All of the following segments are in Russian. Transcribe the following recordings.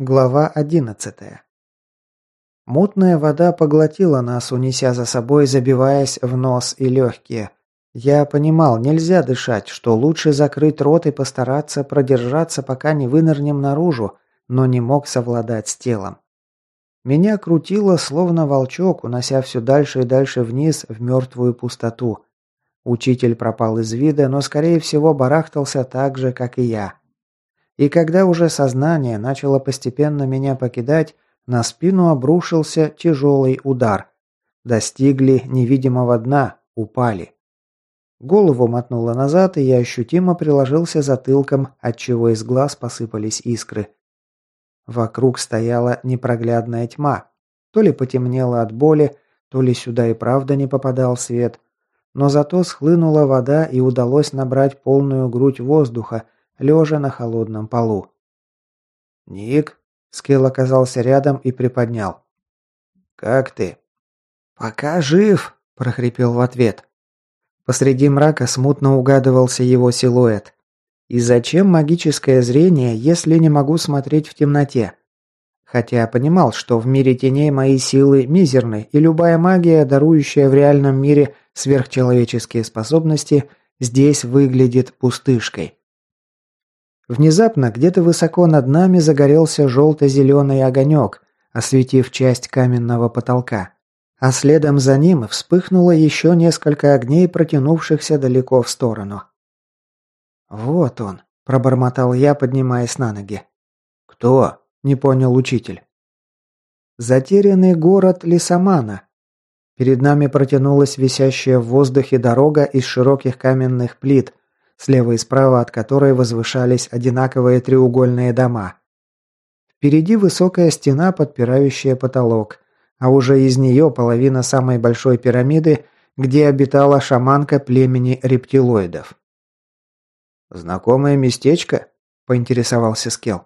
Глава одиннадцатая. Мутная вода поглотила нас, унеся за собой, забиваясь в нос и легкие. Я понимал, нельзя дышать, что лучше закрыть рот и постараться продержаться, пока не вынырнем наружу, но не мог совладать с телом. Меня крутило, словно волчок, унося все дальше и дальше вниз в мертвую пустоту. Учитель пропал из вида, но, скорее всего, барахтался так же, как и я. И когда уже сознание начало постепенно меня покидать, на спину обрушился тяжелый удар. Достигли невидимого дна, упали. Голову мотнуло назад, и я ощутимо приложился затылком, отчего из глаз посыпались искры. Вокруг стояла непроглядная тьма. То ли потемнело от боли, то ли сюда и правда не попадал свет. Но зато схлынула вода и удалось набрать полную грудь воздуха, лежа на холодном полу. «Ник?» – Скилл оказался рядом и приподнял. «Как ты?» «Пока жив», – прохрипел в ответ. Посреди мрака смутно угадывался его силуэт. И зачем магическое зрение, если не могу смотреть в темноте? Хотя понимал, что в мире теней мои силы мизерны, и любая магия, дарующая в реальном мире сверхчеловеческие способности, здесь выглядит пустышкой. Внезапно где-то высоко над нами загорелся желто-зеленый огонек, осветив часть каменного потолка. А следом за ним вспыхнуло еще несколько огней, протянувшихся далеко в сторону. «Вот он», – пробормотал я, поднимаясь на ноги. «Кто?» – не понял учитель. «Затерянный город Лисамана». Перед нами протянулась висящая в воздухе дорога из широких каменных плит, слева и справа от которой возвышались одинаковые треугольные дома. Впереди высокая стена, подпирающая потолок, а уже из нее половина самой большой пирамиды, где обитала шаманка племени рептилоидов. «Знакомое местечко?» – поинтересовался Скел.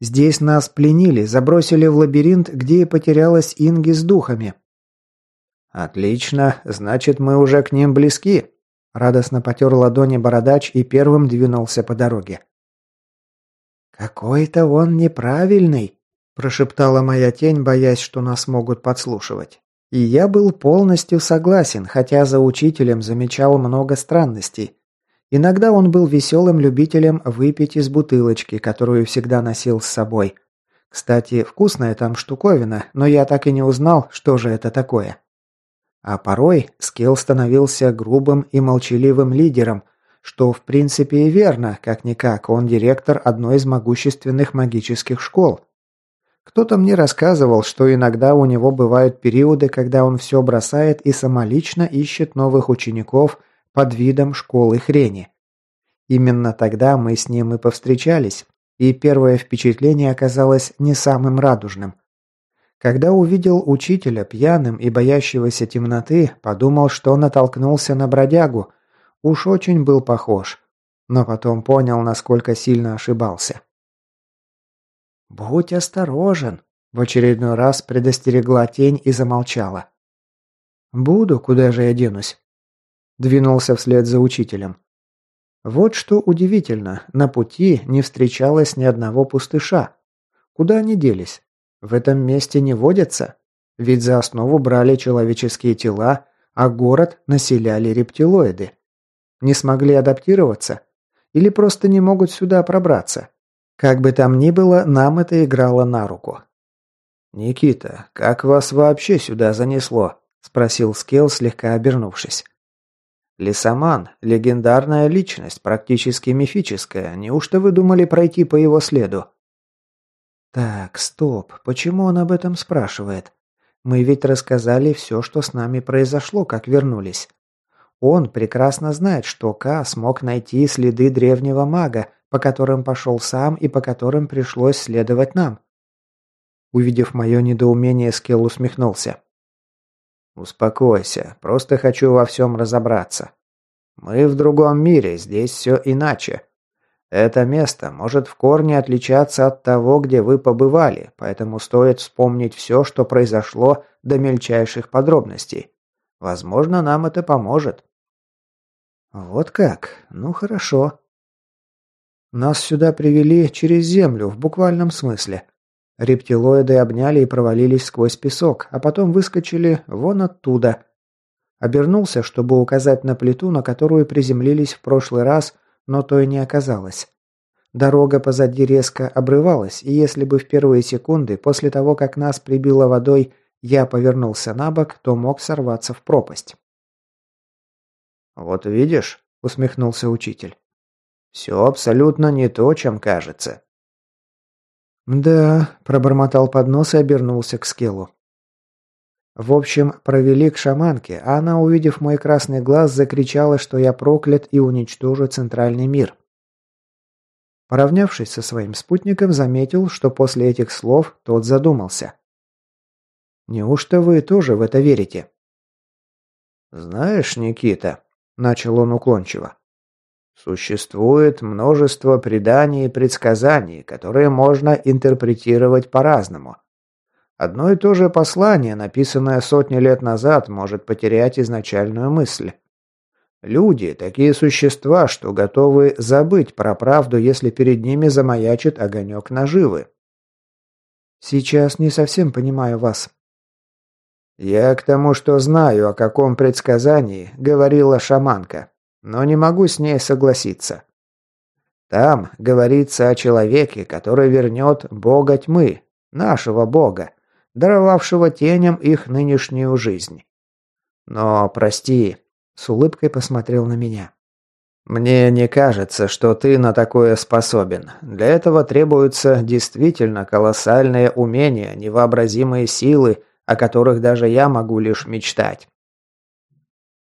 «Здесь нас пленили, забросили в лабиринт, где и потерялась Инги с духами». «Отлично, значит, мы уже к ним близки», Радостно потер ладони бородач и первым двинулся по дороге. «Какой-то он неправильный», – прошептала моя тень, боясь, что нас могут подслушивать. И я был полностью согласен, хотя за учителем замечал много странностей. Иногда он был веселым любителем выпить из бутылочки, которую всегда носил с собой. Кстати, вкусная там штуковина, но я так и не узнал, что же это такое. А порой Скилл становился грубым и молчаливым лидером, что в принципе и верно, как-никак, он директор одной из могущественных магических школ. Кто-то мне рассказывал, что иногда у него бывают периоды, когда он все бросает и самолично ищет новых учеников под видом школы хрени. Именно тогда мы с ним и повстречались, и первое впечатление оказалось не самым радужным – когда увидел учителя пьяным и боящегося темноты, подумал, что натолкнулся на бродягу. Уж очень был похож. Но потом понял, насколько сильно ошибался. «Будь осторожен», – в очередной раз предостерегла тень и замолчала. «Буду, куда же я денусь?» Двинулся вслед за учителем. Вот что удивительно, на пути не встречалось ни одного пустыша. Куда они делись? В этом месте не водятся, ведь за основу брали человеческие тела, а город населяли рептилоиды. Не смогли адаптироваться? Или просто не могут сюда пробраться? Как бы там ни было, нам это играло на руку. «Никита, как вас вообще сюда занесло?» – спросил Скелл, слегка обернувшись. «Лисаман – легендарная личность, практически мифическая. Неужто вы думали пройти по его следу?» Так, стоп, почему он об этом спрашивает? Мы ведь рассказали все, что с нами произошло, как вернулись. Он прекрасно знает, что К смог найти следы древнего мага, по которым пошел сам и по которым пришлось следовать нам. Увидев мое недоумение, Скелл усмехнулся. «Успокойся, просто хочу во всем разобраться. Мы в другом мире, здесь все иначе. Это место может в корне отличаться от того, где вы побывали, поэтому стоит вспомнить все, что произошло до мельчайших подробностей. Возможно, нам это поможет. Вот как? Ну хорошо. Нас сюда привели через землю, в буквальном смысле. Рептилоиды обняли и провалились сквозь песок, а потом выскочили вон оттуда. Обернулся, чтобы указать на плиту, на которую приземлились в прошлый раз, но то и не оказалось. Дорога позади резко обрывалась, и если бы в первые секунды после того, как нас прибило водой, я повернулся на бок, то мог сорваться в пропасть. «Вот видишь», — усмехнулся учитель. «Все абсолютно не то, чем кажется». «Да», – пробормотал под нос и обернулся к скелу. В общем, провели к шаманке, а она, увидев мой красный глаз, закричала, что я проклят и уничтожу центральный мир. Поравнявшись со своим спутником, заметил, что после этих слов тот задумался. «Неужто вы тоже в это верите?» «Знаешь, Никита», – начал он уклончиво, Существует множество преданий и предсказаний, которые можно интерпретировать по-разному. Одно и то же послание, написанное сотни лет назад, может потерять изначальную мысль. Люди – такие существа, что готовы забыть про правду, если перед ними замаячит огонек наживы. Сейчас не совсем понимаю вас. Я к тому, что знаю, о каком предсказании говорила шаманка но не могу с ней согласиться. Там говорится о человеке, который вернет бога тьмы, нашего бога, даровавшего теням их нынешнюю жизнь. Но, прости, с улыбкой посмотрел на меня. Мне не кажется, что ты на такое способен. Для этого требуются действительно колоссальные умения, невообразимые силы, о которых даже я могу лишь мечтать.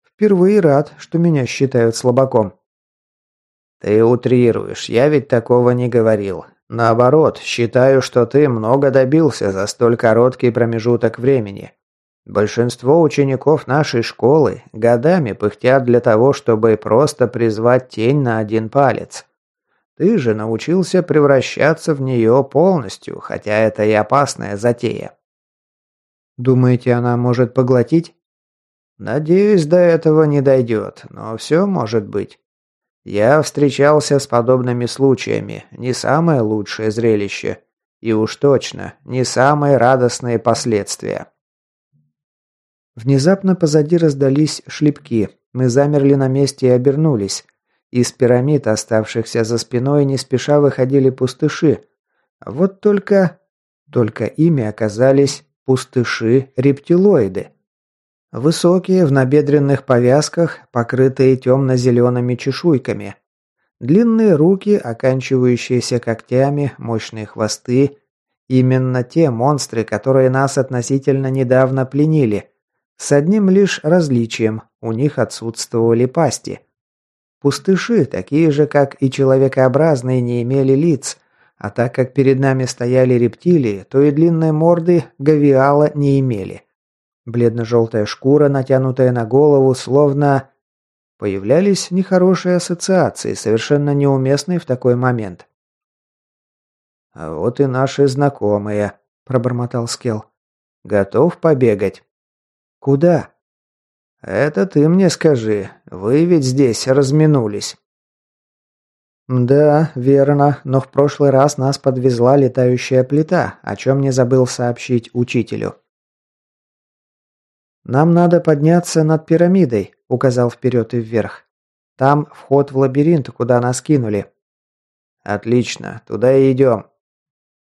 Впервые рад, что меня считают слабаком. Ты утрируешь, я ведь такого не говорил. Наоборот, считаю, что ты много добился за столь короткий промежуток времени. Большинство учеников нашей школы годами пыхтят для того, чтобы просто призвать тень на один палец. Ты же научился превращаться в нее полностью, хотя это и опасная затея. Думаете, она может поглотить? Надеюсь, до этого не дойдет, но все может быть. Я встречался с подобными случаями, не самое лучшее зрелище. И уж точно, не самые радостные последствия. Внезапно позади раздались шлепки. Мы замерли на месте и обернулись. Из пирамид, оставшихся за спиной, не спеша выходили пустыши. Вот только... Только ими оказались пустыши-рептилоиды. Высокие, в набедренных повязках, покрытые темно-зелеными чешуйками. Длинные руки, оканчивающиеся когтями, мощные хвосты. Именно те монстры, которые нас относительно недавно пленили. С одним лишь различием – у них отсутствовали пасти. Пустыши, такие же, как и человекообразные, не имели лиц, а так как перед нами стояли рептилии, то и длинные морды гавиала не имели. Бледно-желтая шкура, натянутая на голову, словно... Появлялись нехорошие ассоциации, совершенно неуместные в такой момент. «А вот и наши знакомые», – пробормотал Скел. «Готов побегать?» «Куда?» «Это ты мне скажи. Вы ведь здесь разминулись». «Да, верно, но в прошлый раз нас подвезла летающая плита, о чем не забыл сообщить учителю». «Нам надо подняться над пирамидой», – указал вперед и вверх. «Там вход в лабиринт, куда нас кинули». «Отлично, туда и идем».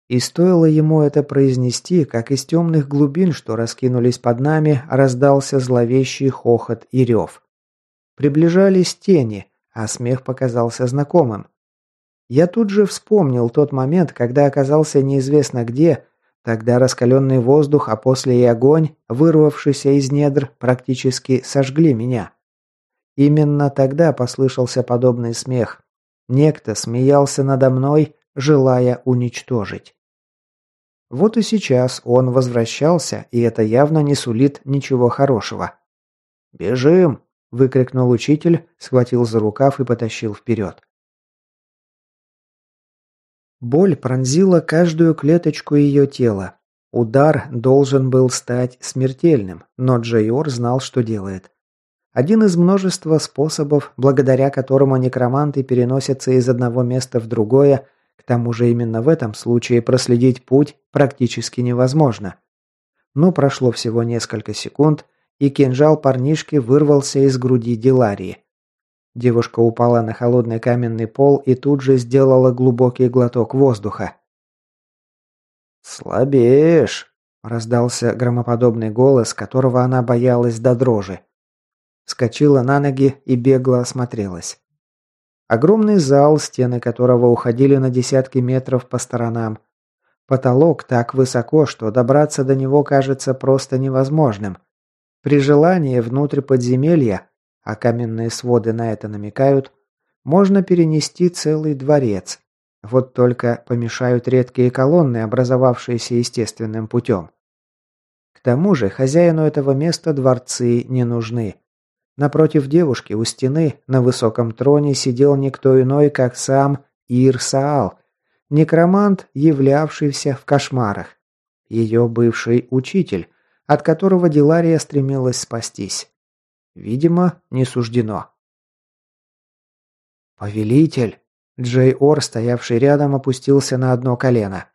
И стоило ему это произнести, как из темных глубин, что раскинулись под нами, раздался зловещий хохот и рев. Приближались тени, а смех показался знакомым. Я тут же вспомнил тот момент, когда оказался неизвестно где, Тогда раскаленный воздух, а после и огонь, вырвавшийся из недр, практически сожгли меня. Именно тогда послышался подобный смех. Некто смеялся надо мной, желая уничтожить. Вот и сейчас он возвращался, и это явно не сулит ничего хорошего. «Бежим!» – выкрикнул учитель, схватил за рукав и потащил вперед. Боль пронзила каждую клеточку ее тела. Удар должен был стать смертельным, но Джейор знал, что делает. Один из множества способов, благодаря которому некроманты переносятся из одного места в другое, к тому же именно в этом случае проследить путь практически невозможно. Но прошло всего несколько секунд, и кинжал парнишки вырвался из груди Диларии. Девушка упала на холодный каменный пол и тут же сделала глубокий глоток воздуха. «Слабеешь», – раздался громоподобный голос, которого она боялась до дрожи. Скочила на ноги и бегло осмотрелась. Огромный зал, стены которого уходили на десятки метров по сторонам. Потолок так высоко, что добраться до него кажется просто невозможным. При желании внутрь подземелья а каменные своды на это намекают, можно перенести целый дворец. Вот только помешают редкие колонны, образовавшиеся естественным путем. К тому же хозяину этого места дворцы не нужны. Напротив девушки у стены на высоком троне сидел никто иной, как сам Ир-Саал, некромант, являвшийся в кошмарах. Ее бывший учитель, от которого Дилария стремилась спастись. Видимо, не суждено. «Повелитель!» Джей Ор, стоявший рядом, опустился на одно колено.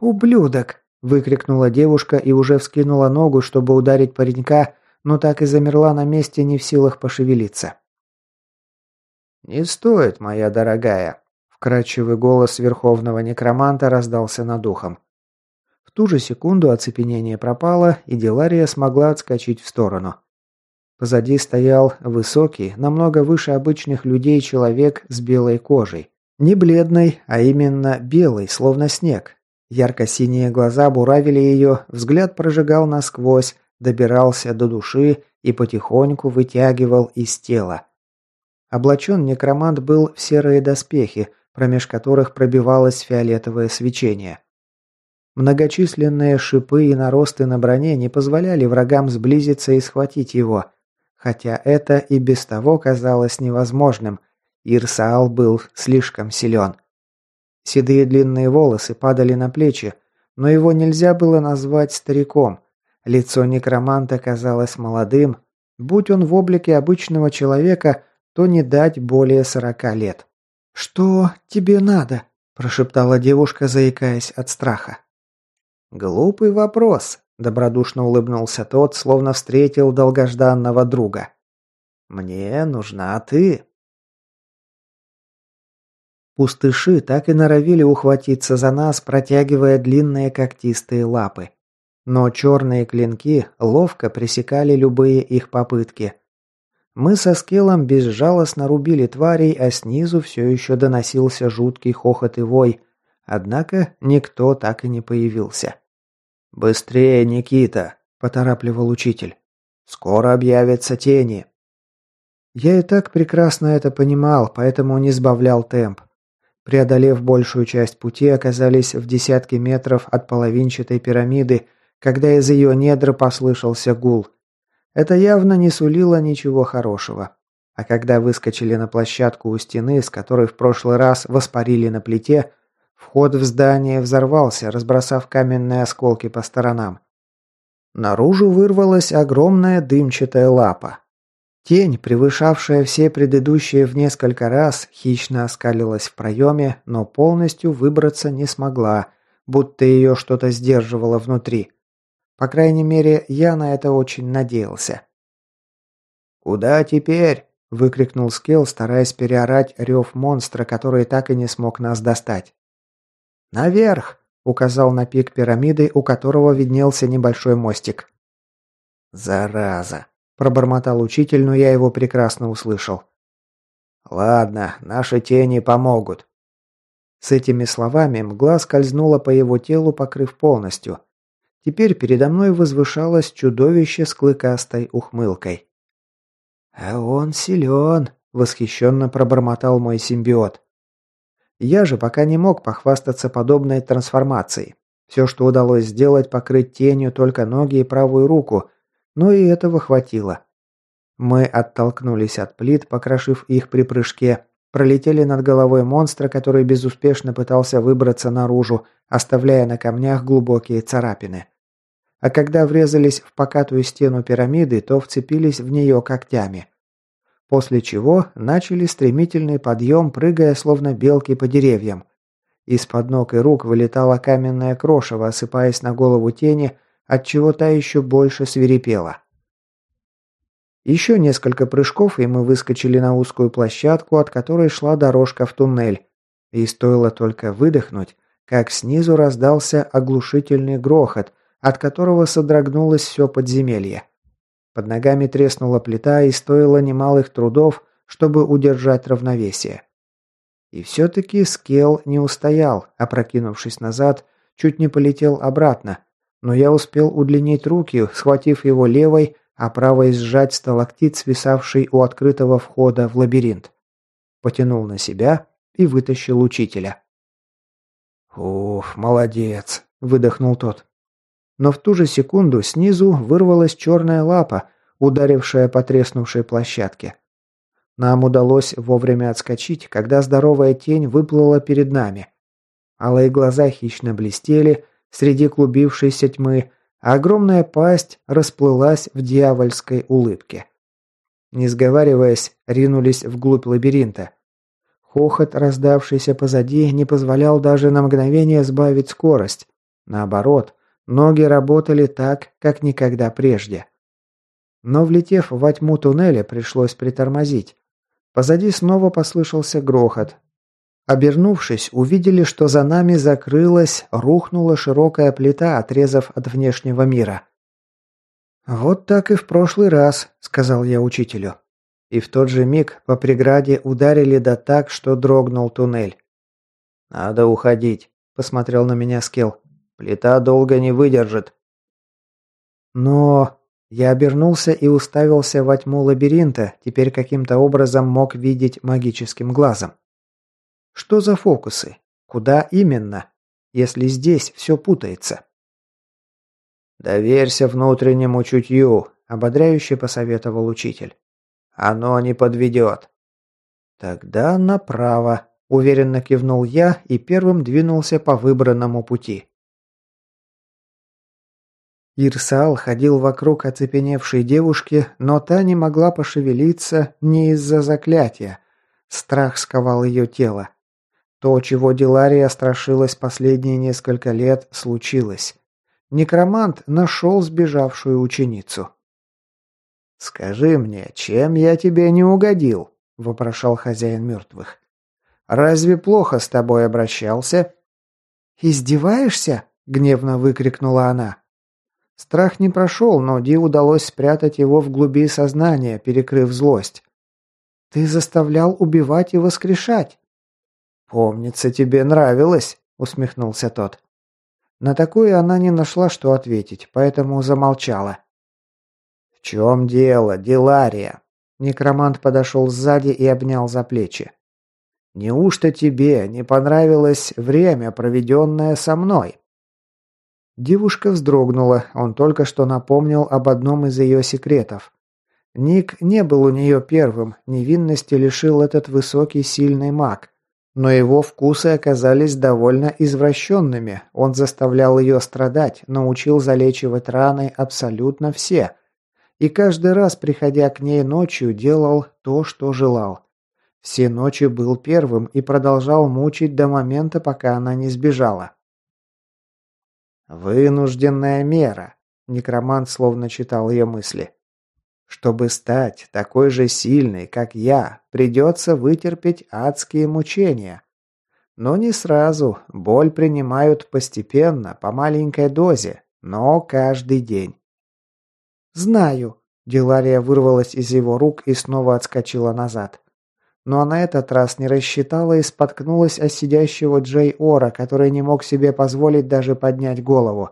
«Ублюдок!» – выкрикнула девушка и уже вскинула ногу, чтобы ударить паренька, но так и замерла на месте, не в силах пошевелиться. «Не стоит, моя дорогая!» – вкрадчивый голос верховного некроманта раздался над ухом. В ту же секунду оцепенение пропало, и Делария смогла отскочить в сторону. Позади стоял высокий, намного выше обычных людей человек с белой кожей. Не бледный, а именно белый, словно снег. Ярко-синие глаза буравили ее, взгляд прожигал насквозь, добирался до души и потихоньку вытягивал из тела. Облачен некромант был в серые доспехи, промеж которых пробивалось фиолетовое свечение. Многочисленные шипы и наросты на броне не позволяли врагам сблизиться и схватить его, Хотя это и без того казалось невозможным. Ирсаал был слишком силен. Седые длинные волосы падали на плечи, но его нельзя было назвать стариком. Лицо некроманта казалось молодым. Будь он в облике обычного человека, то не дать более сорока лет. «Что тебе надо?» – прошептала девушка, заикаясь от страха. «Глупый вопрос», Добродушно улыбнулся тот, словно встретил долгожданного друга. «Мне нужна ты». Пустыши так и норовили ухватиться за нас, протягивая длинные когтистые лапы. Но черные клинки ловко пресекали любые их попытки. Мы со скелом безжалостно рубили тварей, а снизу все еще доносился жуткий хохот и вой. Однако никто так и не появился. «Быстрее, Никита!» – поторапливал учитель. «Скоро объявятся тени!» Я и так прекрасно это понимал, поэтому не сбавлял темп. Преодолев большую часть пути, оказались в десятке метров от половинчатой пирамиды, когда из ее недр послышался гул. Это явно не сулило ничего хорошего. А когда выскочили на площадку у стены, с которой в прошлый раз воспарили на плите, Вход в здание взорвался, разбросав каменные осколки по сторонам. Наружу вырвалась огромная дымчатая лапа. Тень, превышавшая все предыдущие в несколько раз, хищно оскалилась в проеме, но полностью выбраться не смогла, будто ее что-то сдерживало внутри. По крайней мере, я на это очень надеялся. «Куда теперь?» – выкрикнул Скелл, стараясь переорать рев монстра, который так и не смог нас достать. «Наверх!» – указал на пик пирамиды, у которого виднелся небольшой мостик. «Зараза!» – пробормотал учитель, но я его прекрасно услышал. «Ладно, наши тени помогут». С этими словами мгла скользнула по его телу, покрыв полностью. Теперь передо мной возвышалось чудовище с клыкастой ухмылкой. «А он силен!» – восхищенно пробормотал мой симбиот. Я же пока не мог похвастаться подобной трансформацией. Все, что удалось сделать, покрыть тенью только ноги и правую руку, но и этого хватило. Мы оттолкнулись от плит, покрошив их при прыжке, пролетели над головой монстра, который безуспешно пытался выбраться наружу, оставляя на камнях глубокие царапины. а когда врезались в покатую стену пирамиды, то вцепились в нее когтями. После чего начали стремительный подъем, прыгая словно белки по деревьям. Из-под ног и рук вылетала каменная крошево, осыпаясь на голову тени, отчего та еще больше свирепела. Еще несколько прыжков, и мы выскочили на узкую площадку, от которой шла дорожка в туннель. И стоило только выдохнуть, как снизу раздался оглушительный грохот, от которого содрогнулось все подземелье. Под ногами треснула плита и стоило немалых трудов, чтобы удержать равновесие. И все-таки Скел не устоял, опрокинувшись назад, чуть не полетел обратно, но я успел удлинить руки, схватив его левой, а правой сжать сталактит, свисавший у открытого входа в лабиринт. Потянул на себя и вытащил учителя. «Уф, молодец!» – выдохнул тот. Но в ту же секунду снизу вырвалась черная лапа, ударившая по треснувшей площадке. Нам удалось вовремя отскочить, когда здоровая тень выплыла перед нами. Алые глаза хищно блестели, среди клубившейся тьмы, а огромная пасть расплылась в дьявольской улыбке. Не сговариваясь, ринулись вглубь лабиринта. Хохот, раздавшийся позади, не позволял даже на мгновение сбавить скорость. Наоборот, ноги работали так, как никогда прежде. Но влетев во тьму туннеля, пришлось притормозить. Позади снова послышался грохот, Обернувшись, увидели, что за нами закрылась, рухнула широкая плита, отрезав от внешнего мира. «Вот так и в прошлый раз», — сказал я учителю. И в тот же миг по преграде ударили да так, что дрогнул туннель. «Надо уходить», — посмотрел на меня Скел. «Плита долго не выдержит». «Но...» Я обернулся и уставился во тьму лабиринта, теперь каким-то образом мог видеть магическим глазом. Что за фокусы? Куда именно? Если здесь все путается. «Доверься внутреннему чутью», – ободряюще посоветовал учитель. «Оно не подведет». «Тогда направо», – уверенно кивнул я и первым двинулся по выбранному пути. Ирсал ходил вокруг оцепеневшей девушки, но та не могла пошевелиться не из-за заклятия. Страх сковал ее тело. То, чего Дилария страшилась последние несколько лет, случилось. Некромант нашел сбежавшую ученицу. «Скажи мне, чем я тебе не угодил?» – вопрошал хозяин мертвых. «Разве плохо с тобой обращался?» «Издеваешься?» – гневно выкрикнула она. Страх не прошел, но Ди удалось спрятать его в глуби сознания, перекрыв злость. «Ты заставлял убивать и воскрешать. «Помнится, тебе нравилось», — усмехнулся тот. На такое она не нашла, что ответить, поэтому замолчала. «В чем дело, Дилария?» Некромант подошел сзади и обнял за плечи. «Неужто тебе не понравилось время, проведенное со мной?» Девушка вздрогнула, он только что напомнил об одном из ее секретов. Ник не был у нее первым, невинности лишил этот высокий сильный маг. Но его вкусы оказались довольно извращенными. Он заставлял ее страдать, научил залечивать раны абсолютно все. И каждый раз, приходя к ней ночью, делал то, что желал. Все ночи был первым и продолжал мучить до момента, пока она не сбежала. «Вынужденная мера», – некромант словно читал ее мысли. Чтобы стать такой же сильной, как я, придется вытерпеть адские мучения. Но не сразу. Боль принимают постепенно, по маленькой дозе, но каждый день. «Знаю», – Дилария вырвалась из его рук и снова отскочила назад. Но на этот раз не рассчитала и споткнулась о сидящего Джей Ора, который не мог себе позволить даже поднять голову.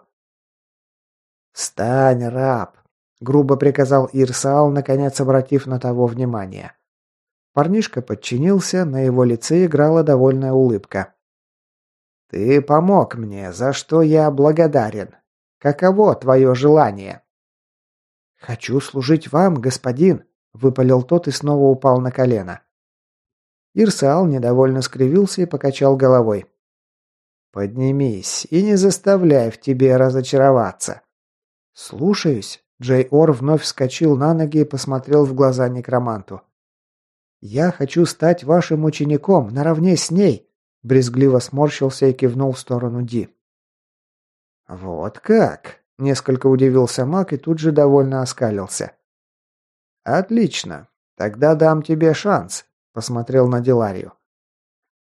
«Встань, раб!» грубо приказал Ирсаал, наконец обратив на того внимание. Парнишка подчинился, на его лице играла довольная улыбка. «Ты помог мне, за что я благодарен. Каково твое желание?» «Хочу служить вам, господин», — выпалил тот и снова упал на колено. Ирсаал недовольно скривился и покачал головой. «Поднимись и не заставляй в тебе разочароваться. «Слушаюсь». Джей Ор вновь вскочил на ноги и посмотрел в глаза некроманту. «Я хочу стать вашим учеником, наравне с ней», – брезгливо сморщился и кивнул в сторону Ди. «Вот как?» – несколько удивился маг и тут же довольно оскалился. «Отлично. Тогда дам тебе шанс», – посмотрел на Диларию.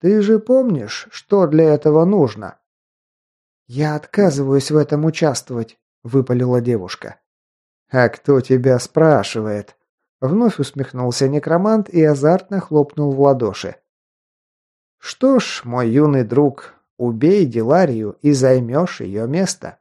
«Ты же помнишь, что для этого нужно?» «Я отказываюсь в этом участвовать», – выпалила девушка. «А кто тебя спрашивает?» Вновь усмехнулся некромант и азартно хлопнул в ладоши. «Что ж, мой юный друг, убей Диларию и займешь ее место».